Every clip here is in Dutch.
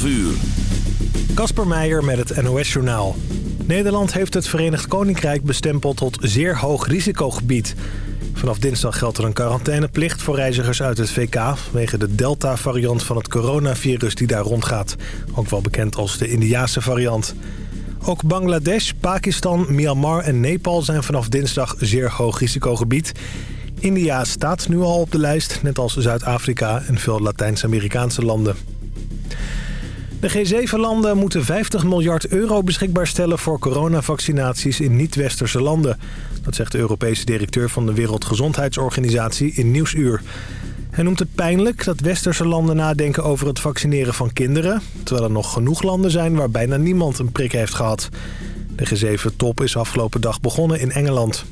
12 uur. Kasper Meijer met het NOS-journaal. Nederland heeft het Verenigd Koninkrijk bestempeld tot zeer hoog risicogebied. Vanaf dinsdag geldt er een quarantaineplicht voor reizigers uit het VK... wegen de Delta-variant van het coronavirus die daar rondgaat. Ook wel bekend als de Indiase variant. Ook Bangladesh, Pakistan, Myanmar en Nepal zijn vanaf dinsdag zeer hoog risicogebied. India staat nu al op de lijst, net als Zuid-Afrika en veel Latijns-Amerikaanse landen. De G7-landen moeten 50 miljard euro beschikbaar stellen voor coronavaccinaties in niet-westerse landen. Dat zegt de Europese directeur van de Wereldgezondheidsorganisatie in Nieuwsuur. Hij noemt het pijnlijk dat westerse landen nadenken over het vaccineren van kinderen... terwijl er nog genoeg landen zijn waar bijna niemand een prik heeft gehad. De G7-top is afgelopen dag begonnen in Engeland.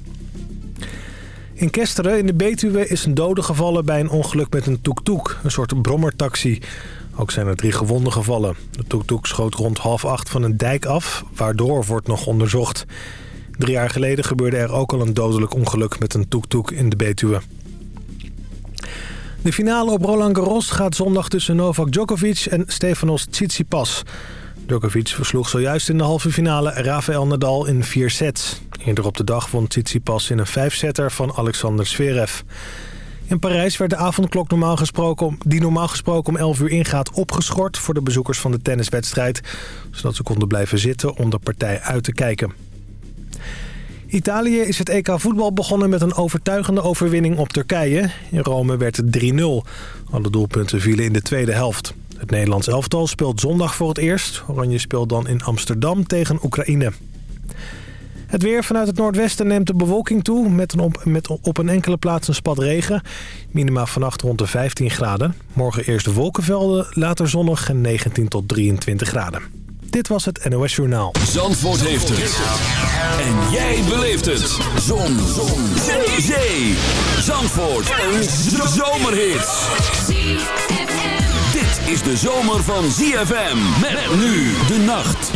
In Kesteren in de Betuwe is een dode gevallen bij een ongeluk met een toek-toek, een soort brommertaxi. Ook zijn er drie gewonden gevallen. De toek-toek schoot rond half acht van een dijk af, waardoor wordt nog onderzocht. Drie jaar geleden gebeurde er ook al een dodelijk ongeluk met een toek-toek in de Betuwe. De finale op Roland Garros gaat zondag tussen Novak Djokovic en Stefanos Tsitsipas. Djokovic versloeg zojuist in de halve finale Rafael Nadal in vier sets. Eerder op de dag won Tsitsipas in een vijfsetter van Alexander Zverev. In Parijs werd de avondklok normaal gesproken, die normaal gesproken om 11 uur ingaat opgeschort... voor de bezoekers van de tenniswedstrijd... zodat ze konden blijven zitten om de partij uit te kijken. Italië is het EK voetbal begonnen met een overtuigende overwinning op Turkije. In Rome werd het 3-0. Alle doelpunten vielen in de tweede helft. Het Nederlands elftal speelt zondag voor het eerst. Oranje speelt dan in Amsterdam tegen Oekraïne. Het weer vanuit het noordwesten neemt de bewolking toe... met, een op, met op een enkele plaats een spat regen. Minima vannacht rond de 15 graden. Morgen eerst wolkenvelden, later zonnig en 19 tot 23 graden. Dit was het NOS Journaal. Zandvoort heeft het. En jij beleeft het. Zon. Zon. Zee. Zee. Zandvoort. Een zomerhit. Dit is de zomer van ZFM. Met nu de nacht.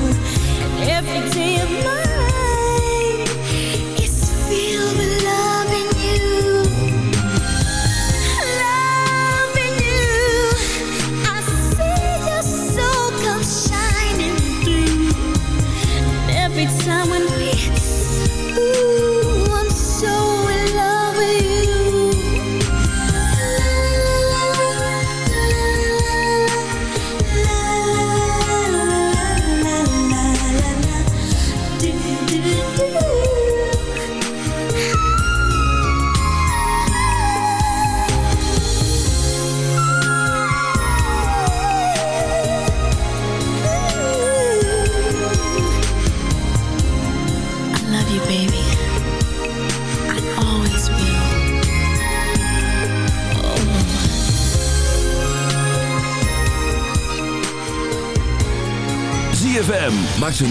every day of my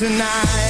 tonight.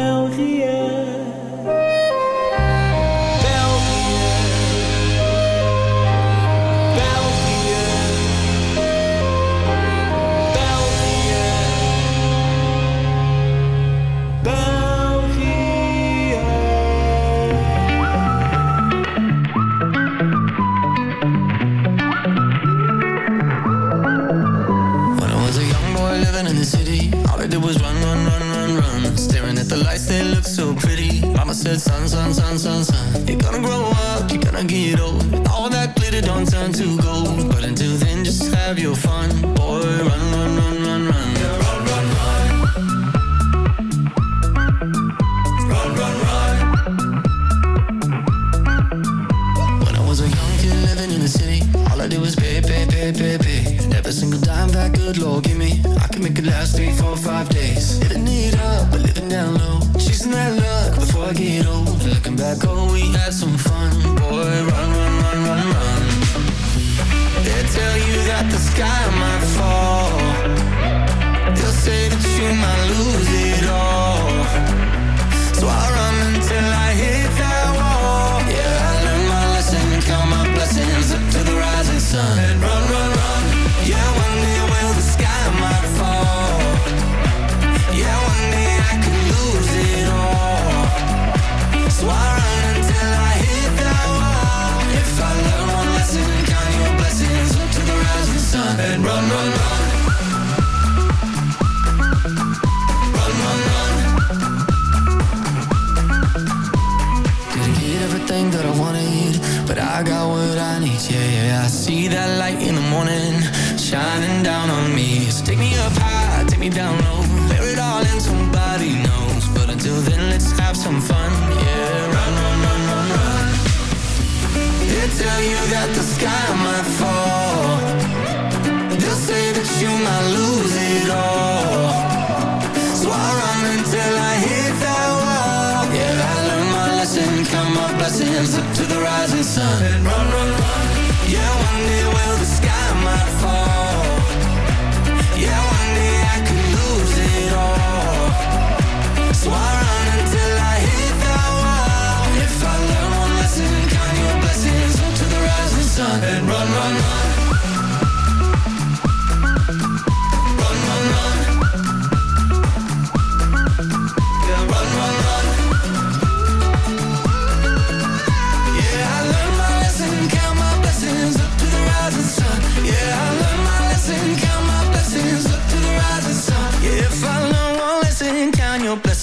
said, son, son, son, son, son, you're gonna grow up, you're gonna get old. All that glitter don't turn to gold. But until then, just have your fun. Boy, run, run, run, run, run. Yeah, run, run, run. When I was a young kid living in the city, all I did was pay, pay, pay, pay, pay. Every single dime that good Lord give me, I can make it last three, four, five days. Living go, we had some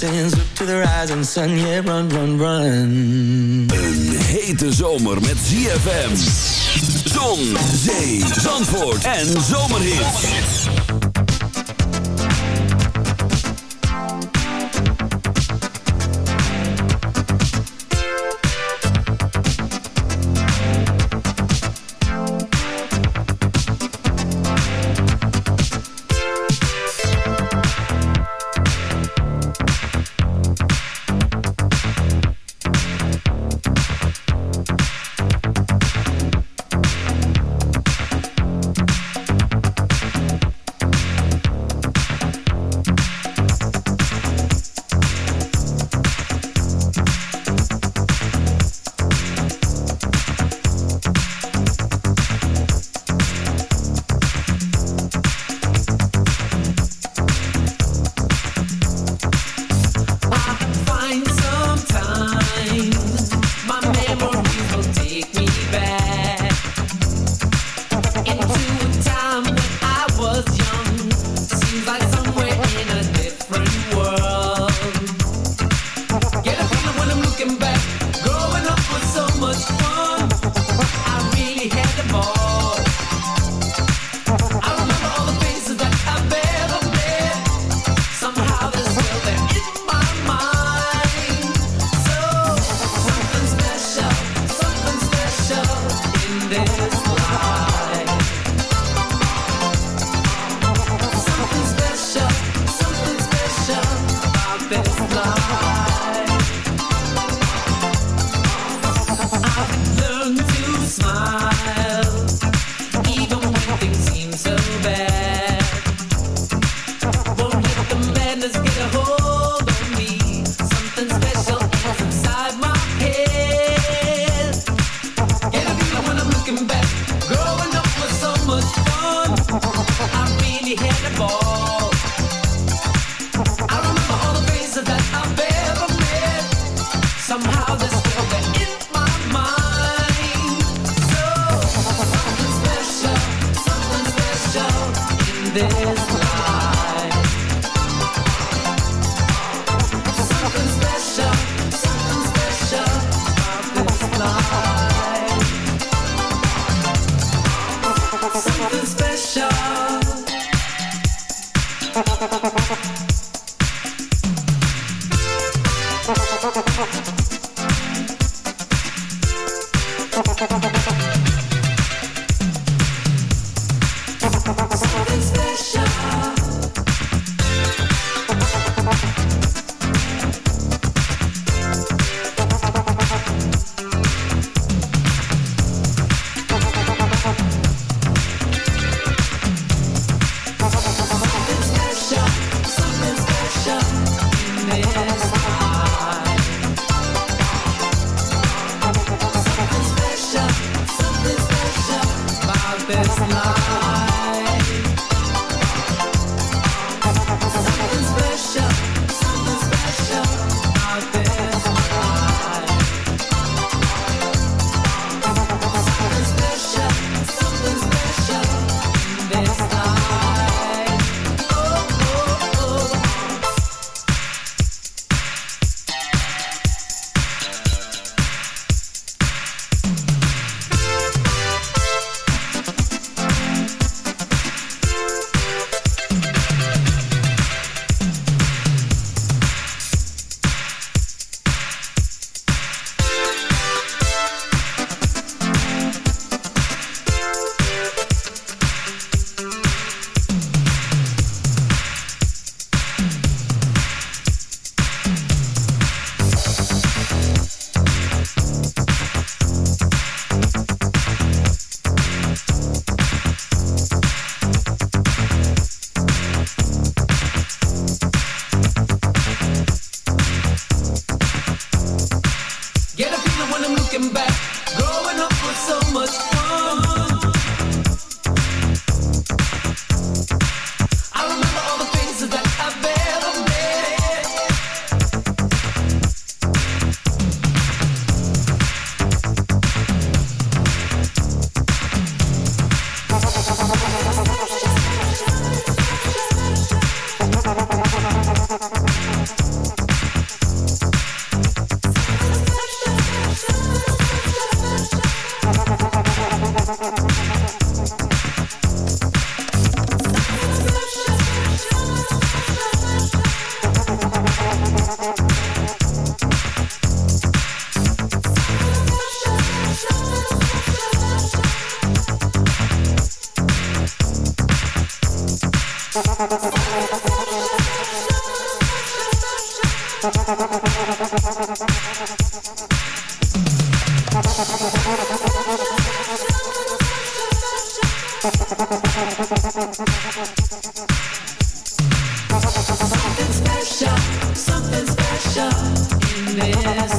mountains up to the rising sun. Yeah, run, run, run. Een hete zomer met ZFM. Zon, zee, zandvoort en zomerhit. Something special, something special in this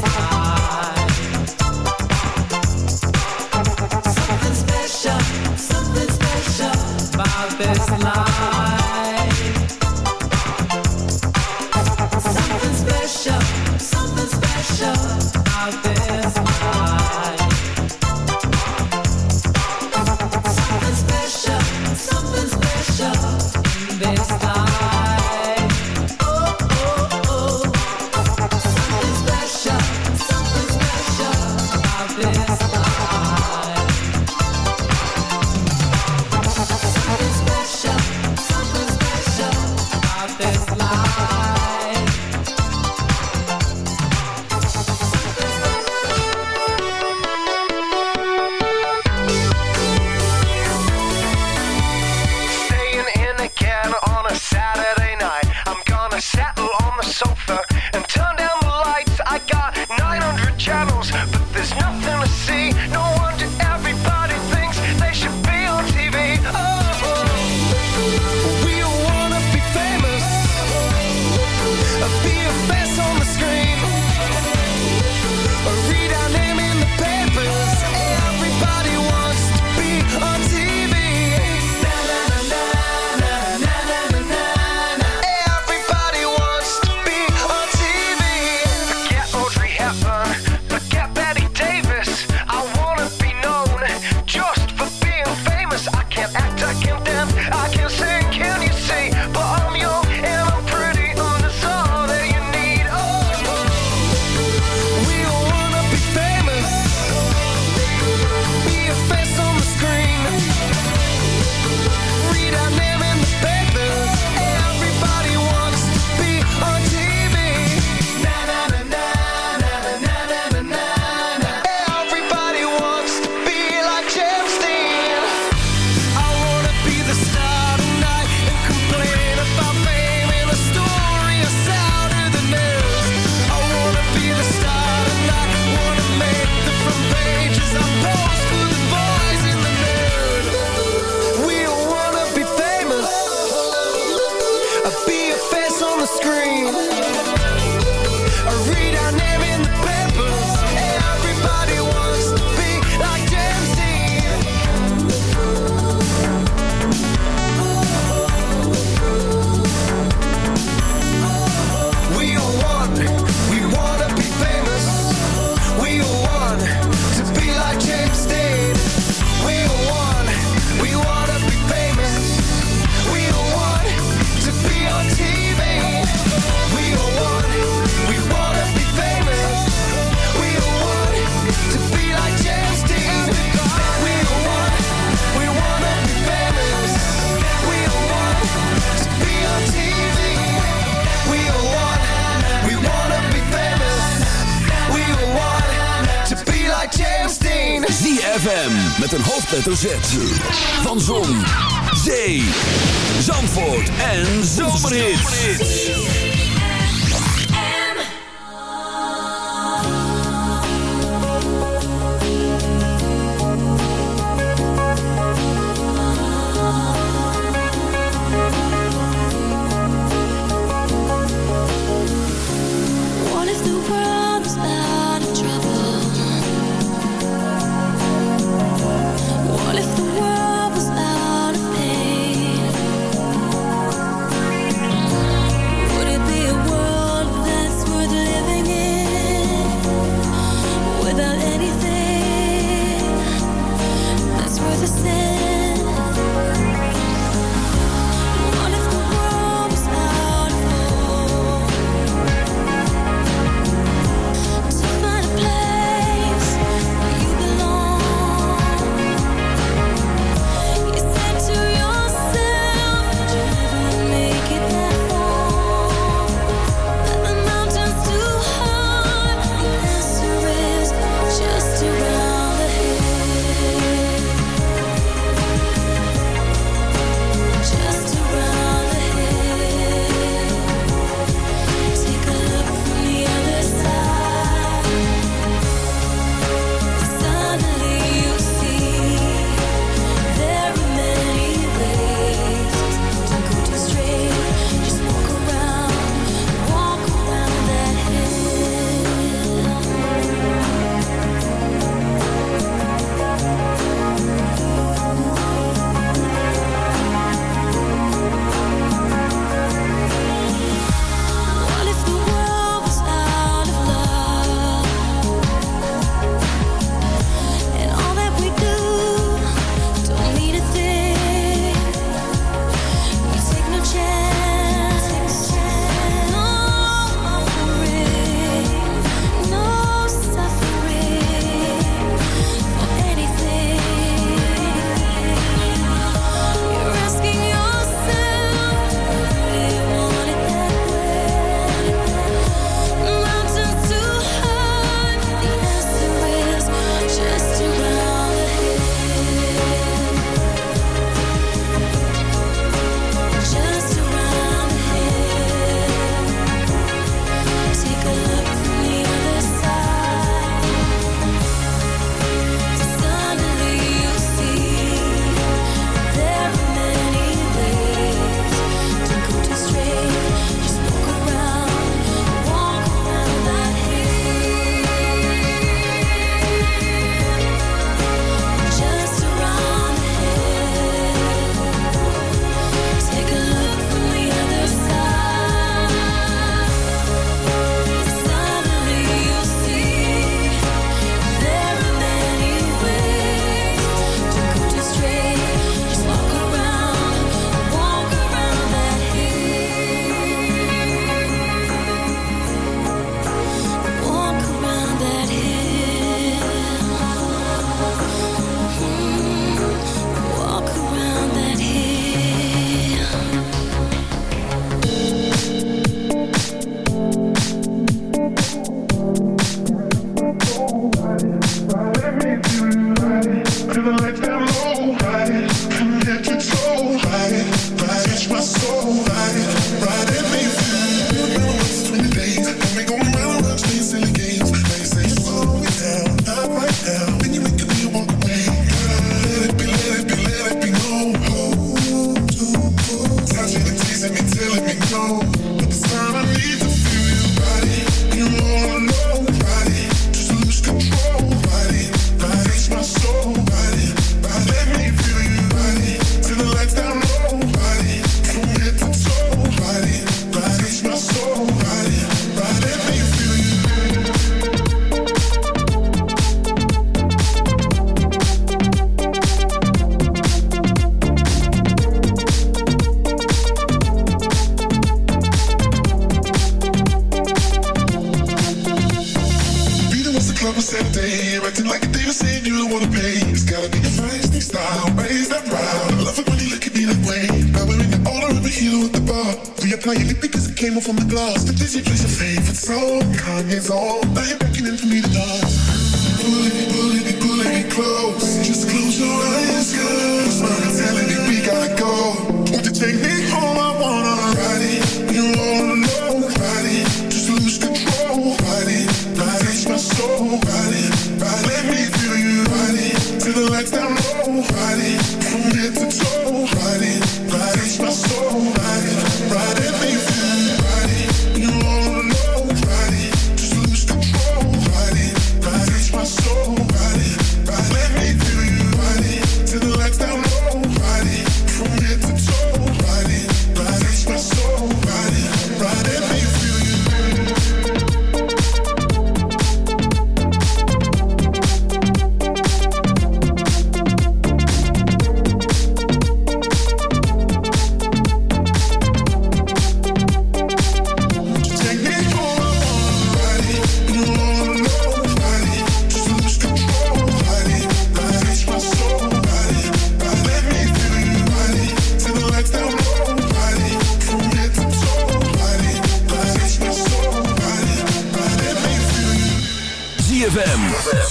hoofdletter.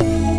you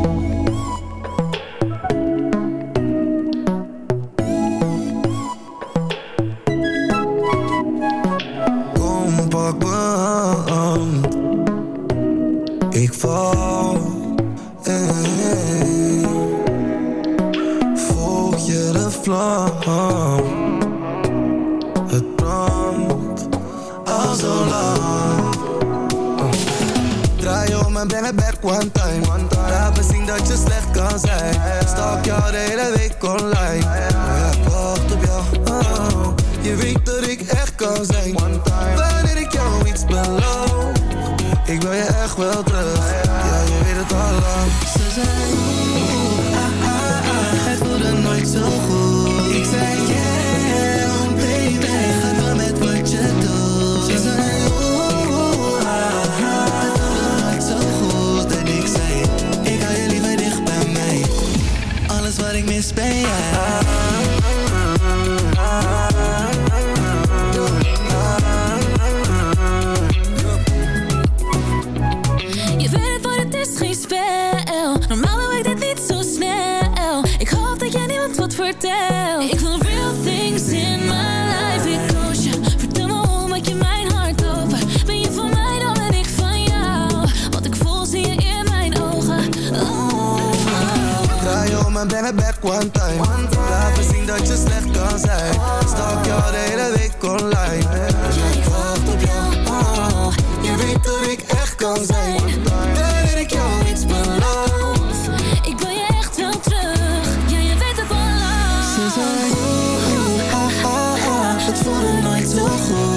toch.